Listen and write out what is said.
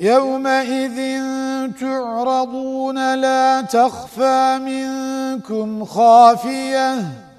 يومئذ تعرضون لا تخفى منكم خافية.